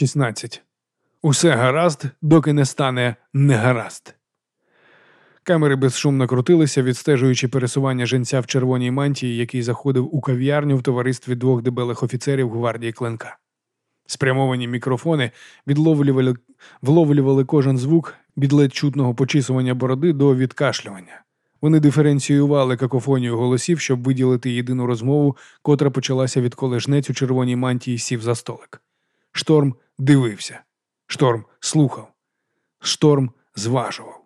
16. Усе гаразд, доки не стане негаразд. Камери безшумно крутилися, відстежуючи пересування женця в червоній мантії, який заходив у кав'ярню в товаристві двох дебелих офіцерів гвардії Кленка. Спрямовані мікрофони відловлювали вловлювали кожен звук від ледь чутного почісування бороди до відкашлювання. Вони диференціювали какофонію голосів, щоб виділити єдину розмову, котра почалася відколи жнець у червоній мантії сів за столик. Шторм дивився, шторм слухав, шторм зважував.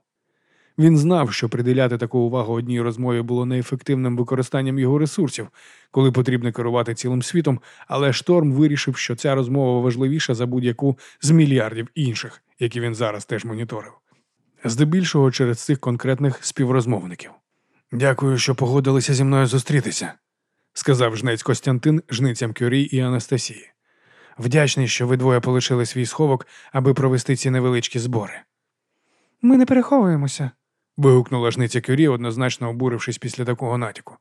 Він знав, що приділяти таку увагу одній розмові було неефективним використанням його ресурсів, коли потрібно керувати цілим світом, але шторм вирішив, що ця розмова важливіша за будь-яку з мільярдів інших, які він зараз теж моніторив. Здебільшого через цих конкретних співрозмовників. Дякую, що погодилися зі мною зустрітися, сказав жнець Костянтин жницям Кюрі і Анастасії. Вдячний, що ви двоє полишили свій сховок, аби провести ці невеличкі збори. Ми не переховуємося, вигукнула жниця Кюрі, однозначно обурившись після такого натяку.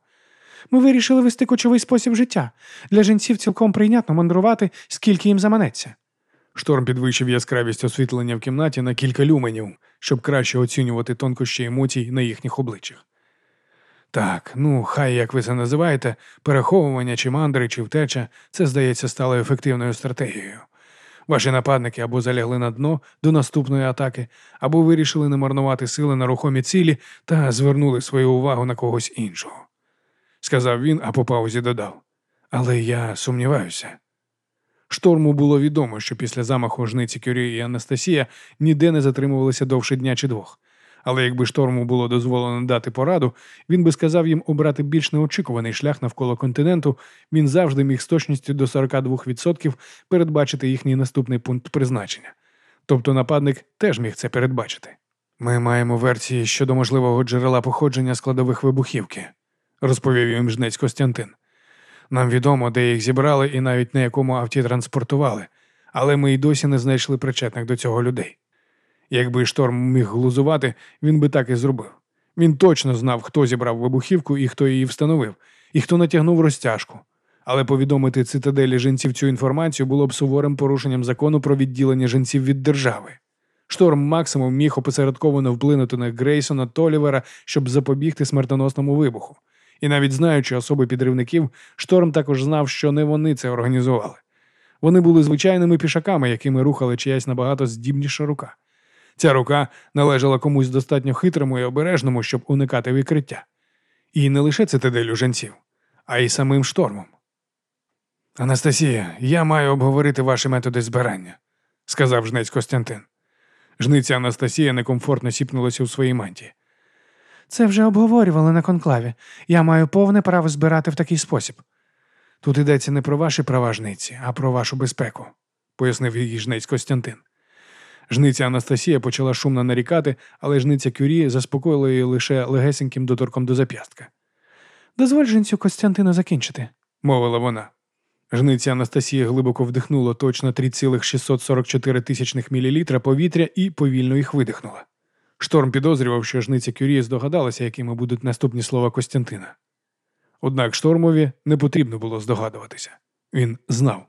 Ми вирішили вести кочовий спосіб життя. Для жінців цілком прийнятно мандрувати, скільки їм заманеться. Шторм підвищив яскравість освітлення в кімнаті на кілька люменів, щоб краще оцінювати тонкощі емоцій на їхніх обличчях. Так, ну хай як ви це називаєте, переховування чи мандри, чи втеча, це, здається, стало ефективною стратегією. Ваші нападники або залягли на дно до наступної атаки, або вирішили не марнувати сили на рухомі цілі та звернули свою увагу на когось іншого. Сказав він, а по паузі додав. Але я сумніваюся. Шторму було відомо, що після замаху жниці Кюрі і Анастасія ніде не затримувалися довше дня чи двох. Але якби шторму було дозволено дати пораду, він би сказав їм обрати більш неочікуваний шлях навколо континенту, він завжди міг з точністю до 42% передбачити їхній наступний пункт призначення. Тобто нападник теж міг це передбачити. Ми маємо версії щодо можливого джерела походження складових вибухівки, розповів їм жнець Костянтин. Нам відомо, де їх зібрали і навіть на якому авті транспортували, але ми й досі не знайшли причетних до цього людей. Якби шторм міг глузувати, він би так і зробив. Він точно знав, хто зібрав вибухівку і хто її встановив, і хто натягнув розтяжку. Але повідомити цитаделі жінців цю інформацію було б суворим порушенням закону про відділення жінців від держави. Шторм максимум міг опосередковано вплинути на Грейсона Толівера, щоб запобігти смертоносному вибуху. І навіть знаючи особи підривників, шторм також знав, що не вони це організували. Вони були звичайними пішаками, якими рухали чиясь набагато здібніша рука. Ця рука належала комусь достатньо хитрому і обережному, щоб уникати викриття. І не лише цитаделю женців, а й самим штормом. Анастасія, я маю обговорити ваші методи збирання, сказав жнець Костянтин. Жниця Анастасія некомфортно сіпнулася у своїй мантії. Це вже обговорювали на конклаві. Я маю повне право збирати в такий спосіб. Тут йдеться не про ваші права жниці, а про вашу безпеку, пояснив її жнець Костянтин. Жниця Анастасія почала шумно нарікати, але жниця Кюрі заспокоїла її лише легесеньким доторком до зап'ястка. Дозволь жінцю Костянтину закінчити, мовила вона. Жниця Анастасія глибоко вдихнула точно 3,644 тисячних мілілітра повітря і повільно їх видихнула. Шторм підозрював, що жниця Кюрі здогадалася, якими будуть наступні слова Костянтина. Однак штормові не потрібно було здогадуватися. Він знав.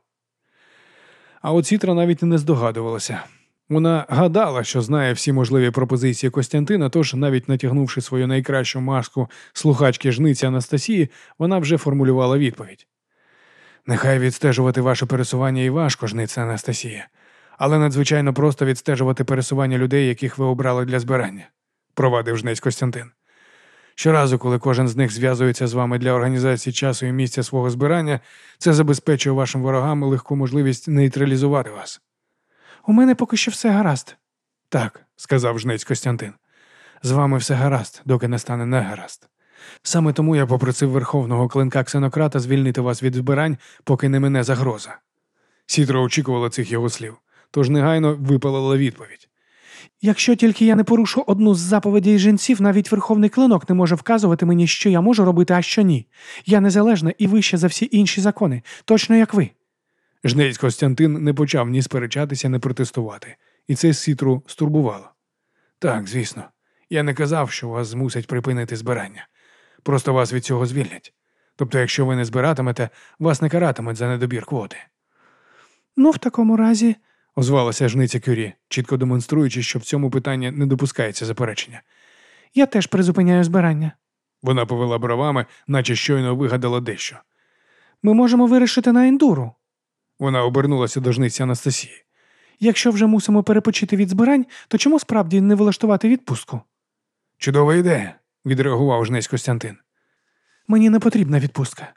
А от Сітра навіть не здогадувалася. Вона гадала, що знає всі можливі пропозиції Костянтина, тож, навіть натягнувши свою найкращу маску слухачки жниці Анастасії, вона вже формулювала відповідь. Нехай відстежувати ваше пересування і важко, жниця Анастасія, але надзвичайно просто відстежувати пересування людей, яких ви обрали для збирання, провадив жнець Костянтин. Щоразу, коли кожен з них зв'язується з вами для організації часу і місця свого збирання, це забезпечує вашим ворогам легку можливість нейтралізувати вас. У мене поки що все гаразд. Так, сказав жнець Костянтин. З вами все гаразд, доки не стане негаразд. Саме тому я попросив верховного клинка ксенократа звільнити вас від збирань, поки не мене загроза. Сітро очікувала цих його слів, тож негайно випалила відповідь. Якщо тільки я не порушу одну з заповідей жінців, навіть верховний клинок не може вказувати мені, що я можу робити, а що ні. Я незалежна і вища за всі інші закони, точно як ви. Жнець Костянтин не почав ні сперечатися, ні протестувати, і це сітру стурбувало. Так, звісно, я не казав, що вас змусять припинити збирання. Просто вас від цього звільнять. Тобто, якщо ви не збиратимете, вас не каратимуть за недобір квоти. Ну, в такому разі, озвалася жниця Кюрі, чітко демонструючи, що в цьому питанні не допускається заперечення. Я теж призупиняю збирання. Вона повела бровами, наче щойно вигадала дещо. Ми можемо вирішити на ендуру. Вона обернулася до жниці Анастасії. Якщо вже мусимо перепочити від збирань, то чому справді не влаштувати відпустку? Чудова ідея, відреагував жнець Костянтин. Мені не потрібна відпустка.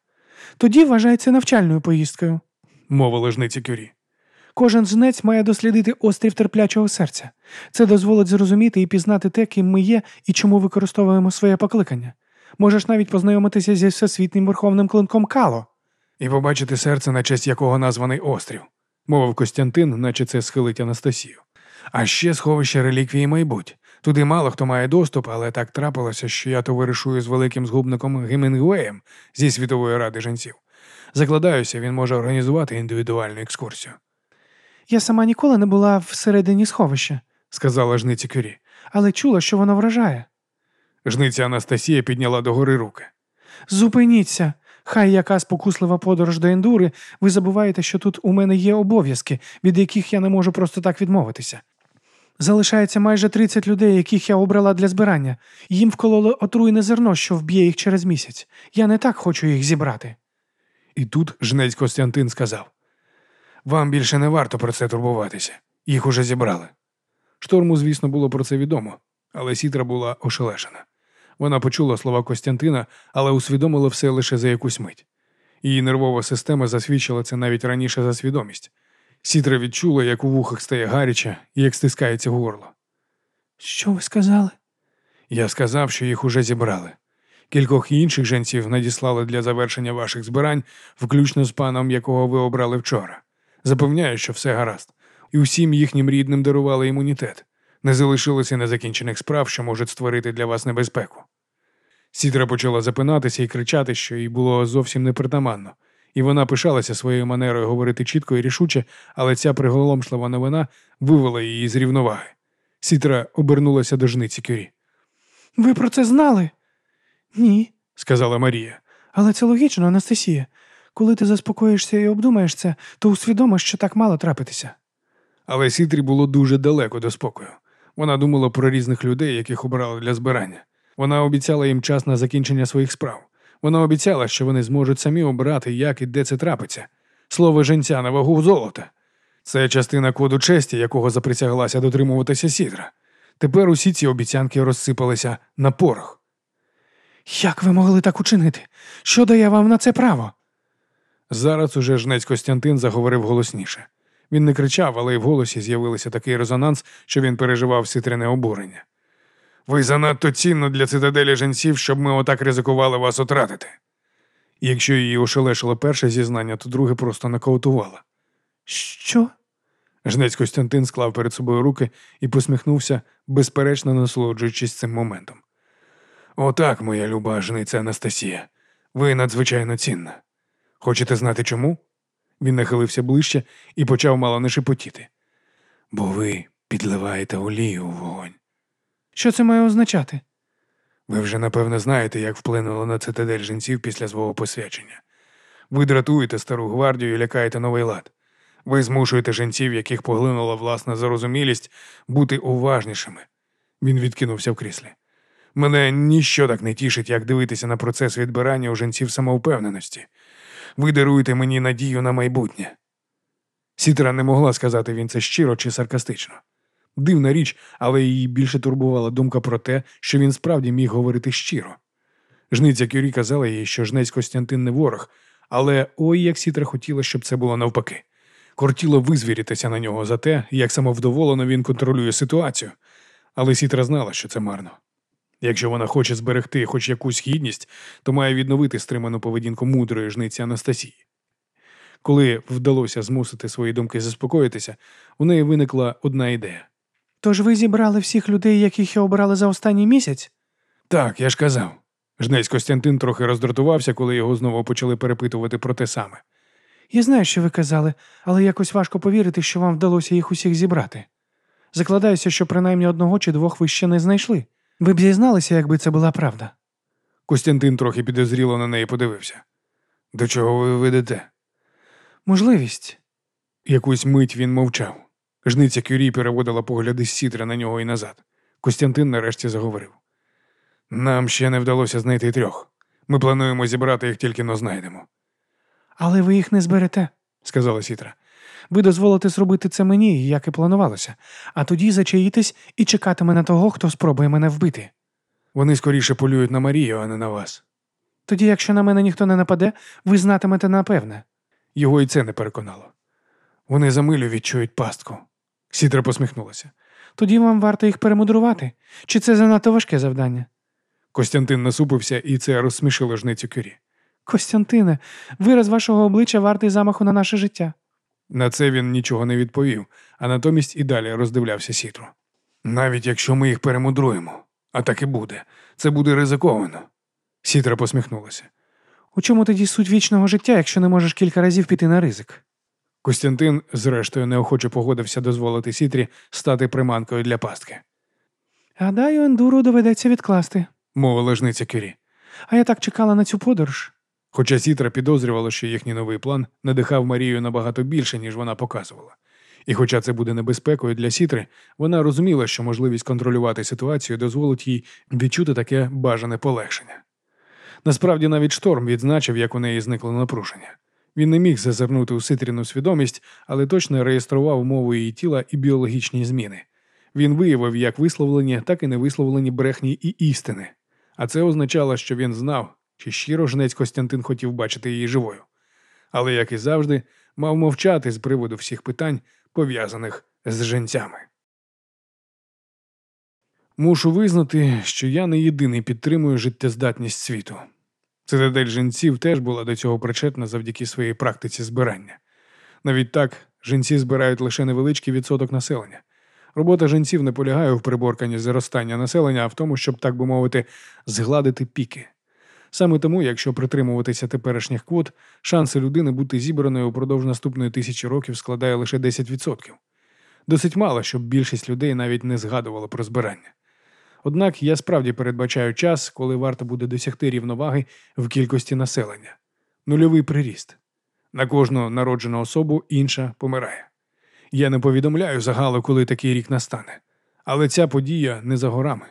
Тоді вважається навчальною поїздкою. мовила жниця Кюрі. Кожен жнець має дослідити острів терплячого серця. Це дозволить зрозуміти і пізнати те, ким ми є і чому використовуємо своє покликання. Можеш навіть познайомитися зі всесвітнім верховним клинком Кало. І побачити серце, на честь якого названий острів, мовив Костянтин, наче це схилить Анастасію. А ще сховище реліквії майбуть. Туди мало хто має доступ, але так трапилося, що я товаришую з великим згубником Гемінгуеєм зі світової ради жінців. Закладаюся, він може організувати індивідуальну екскурсію, Я сама ніколи не була всередині сховища, сказала жниця Кюрі. але чула, що воно вражає. Жниця Анастасія підняла догори руки. Зупиніться. Хай яка спокуслива подорож до ендури, ви забуваєте, що тут у мене є обов'язки, від яких я не можу просто так відмовитися. Залишається майже 30 людей, яких я обрала для збирання. Їм вкололи отруйне зерно, що вб'є їх через місяць. Я не так хочу їх зібрати. І тут жнець Костянтин сказав: Вам більше не варто про це турбуватися. Їх уже зібрали. Шторму, звісно, було про це відомо, але сітра була ошелешена. Вона почула слова Костянтина, але усвідомила все лише за якусь мить. Її нервова система засвідчила це навіть раніше за свідомість. Сітра відчула, як у вухах стає гаряче і як стискається горло. Що ви сказали? Я сказав, що їх уже зібрали. Кількох інших жінців надіслали для завершення ваших збирань, включно з паном, якого ви обрали вчора. Запевняю, що все гаразд. І усім їхнім рідним дарували імунітет. Не залишилося незакінчених справ, що можуть створити для вас небезпеку. Сітра почала запинатися і кричати, що їй було зовсім непритаманно, і вона пишалася своєю манерою говорити чітко і рішуче, але ця приголомшлива новина вивела її з рівноваги. Сітра обернулася до жниці Кюрі. Ви про це знали? Ні, Сказала Марія. але це логічно, Анастасія. Коли ти заспокоїшся і обдумаєш це, то усвідомиш, що так мало трапитися. Але Сітрі було дуже далеко до спокою. Вона думала про різних людей, яких обрали для збирання. Вона обіцяла їм час на закінчення своїх справ. Вона обіцяла, що вони зможуть самі обрати, як і де це трапиться. Слово женця на вагу золота. Це частина коду честі, якого заприсяглася дотримуватися Сідра. Тепер усі ці обіцянки розсипалися на порох. Як ви могли так учинити? Що дає вам на це право? Зараз уже жнець Костянтин заговорив голосніше. Він не кричав, але й в голосі з'явився такий резонанс, що він переживав ситрине обурення. Ви занадто цінно для цитаделі жінців, щоб ми отак ризикували вас отратити. І якщо її ошелешило перше зізнання, то друге просто нокаутувало. Що? Жнець Костянтин склав перед собою руки і посміхнувся, безперечно насолоджуючись цим моментом. Отак, моя люба жниця Анастасія, ви надзвичайно цінна. Хочете знати чому? Він нахилився ближче і почав мало не шепотіти. Бо ви підливаєте олію у вогонь. Що це має означати? Ви вже напевно знаєте, як вплинуло на цитадель жінців після свого посвячення. Ви дратуєте стару гвардію і лякаєте новий лад. Ви змушуєте жінців, яких поглинула власна зарозумілість, бути уважнішими. Він відкинувся в кріслі. Мене ніщо так не тішить, як дивитися на процес відбирання у жінців самовпевненості. Ви даруєте мені надію на майбутнє. Сітра не могла сказати він це щиро чи саркастично. Дивна річ, але її більше турбувала думка про те, що він справді міг говорити щиро. Жниця Кюрі казала їй, що жнець Костянтин не ворог, але ой, як Сітра хотіла, щоб це було навпаки. Кортіло визвіритися на нього за те, як самовдоволено він контролює ситуацію, але Сітра знала, що це марно. Якщо вона хоче зберегти хоч якусь гідність, то має відновити стриману поведінку мудрої жниці Анастасії. Коли вдалося змусити свої думки заспокоїтися, у неї виникла одна ідея. Тож ви зібрали всіх людей, яких я обрала за останній місяць? Так, я ж казав. Жнець Костянтин трохи роздратувався, коли його знову почали перепитувати про те саме. Я знаю, що ви казали, але якось важко повірити, що вам вдалося їх усіх зібрати. Закладаюся, що принаймні одного чи двох ви ще не знайшли. Ви б зізналися, якби це була правда. Костянтин трохи підозріло на неї подивився. До чого ви ведете? Можливість. Якусь мить він мовчав. Жниця Кюрі переводила погляди з сітра на нього і назад. Костянтин нарешті заговорив. Нам ще не вдалося знайти трьох. Ми плануємо зібрати їх тільки но знайдемо, Але ви їх не зберете, сказала Сітра. Ви дозволите зробити це мені, як і планувалося, а тоді зачаїтесь і чекатиме на того, хто спробує мене вбити. Вони скоріше полюють на Марію, а не на вас. Тоді, якщо на мене ніхто не нападе, ви знатимете напевне. Його і це не переконало. Вони за милю відчують пастку. Сітра посміхнулася. Тоді вам варто їх перемудрувати. Чи це занадто важке завдання? Костянтин насупився, і це розсмішило жницю Кюрі. Костянтине, вираз вашого обличчя вартий замаху на наше життя. На це він нічого не відповів, а натомість і далі роздивлявся сітру. Навіть якщо ми їх перемудруємо, а так і буде, це буде ризиковано. Сітра посміхнулася. У чому тоді суть вічного життя, якщо не можеш кілька разів піти на ризик? Костянтин, зрештою, неохоче погодився дозволити сітрі стати приманкою для пастки, Гадаю, ендуру доведеться відкласти. мовила жниця Кюрі. А я так чекала на цю подорож. Хоча Сітра підозрювала, що їхній новий план надихав Марію набагато більше, ніж вона показувала. І хоча це буде небезпекою для Сітри, вона розуміла, що можливість контролювати ситуацію дозволить їй відчути таке бажане полегшення. Насправді навіть шторм відзначив, як у неї зникло напруження. Він не міг зазирнути у Ситріну свідомість, але точно реєстрував мову її тіла і біологічні зміни. Він виявив як висловлені, так і невисловлені брехні і істини. А це означало, що він знав, чи щиро жнець Костянтин хотів бачити її живою. Але, як і завжди, мав мовчати з приводу всіх питань, пов'язаних з женцями. Мушу визнати, що я не єдиний підтримую життєздатність світу. Цитадель жінців теж була до цього причетна завдяки своїй практиці збирання. Навіть так, жінці збирають лише невеличкий відсоток населення. Робота жінців не полягає в приборканні зростання населення, а в тому, щоб, так би мовити, згладити піки. Саме тому, якщо притримуватися теперішніх квот, шанси людини бути зібраною упродовж наступної тисячі років складає лише 10%. Досить мало, щоб більшість людей навіть не згадувала про збирання. Однак я справді передбачаю час, коли варто буде досягти рівноваги в кількості населення нульовий приріст. На кожну народжену особу інша помирає. Я не повідомляю загалу, коли такий рік настане, але ця подія не за горами.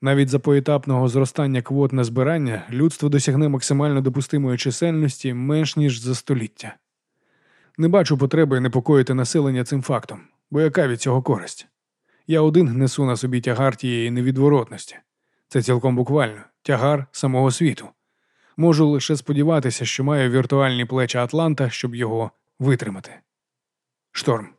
Навіть за поетапного зростання квот на збирання людство досягне максимально допустимої чисельності менш ніж за століття. Не бачу потреби непокоїти населення цим фактом, бо яка від цього користь? Я один несу на собі тягар тієї невідворотності. Це цілком буквально тягар самого світу. Можу лише сподіватися, що маю віртуальні плечі Атланта, щоб його витримати. Шторм.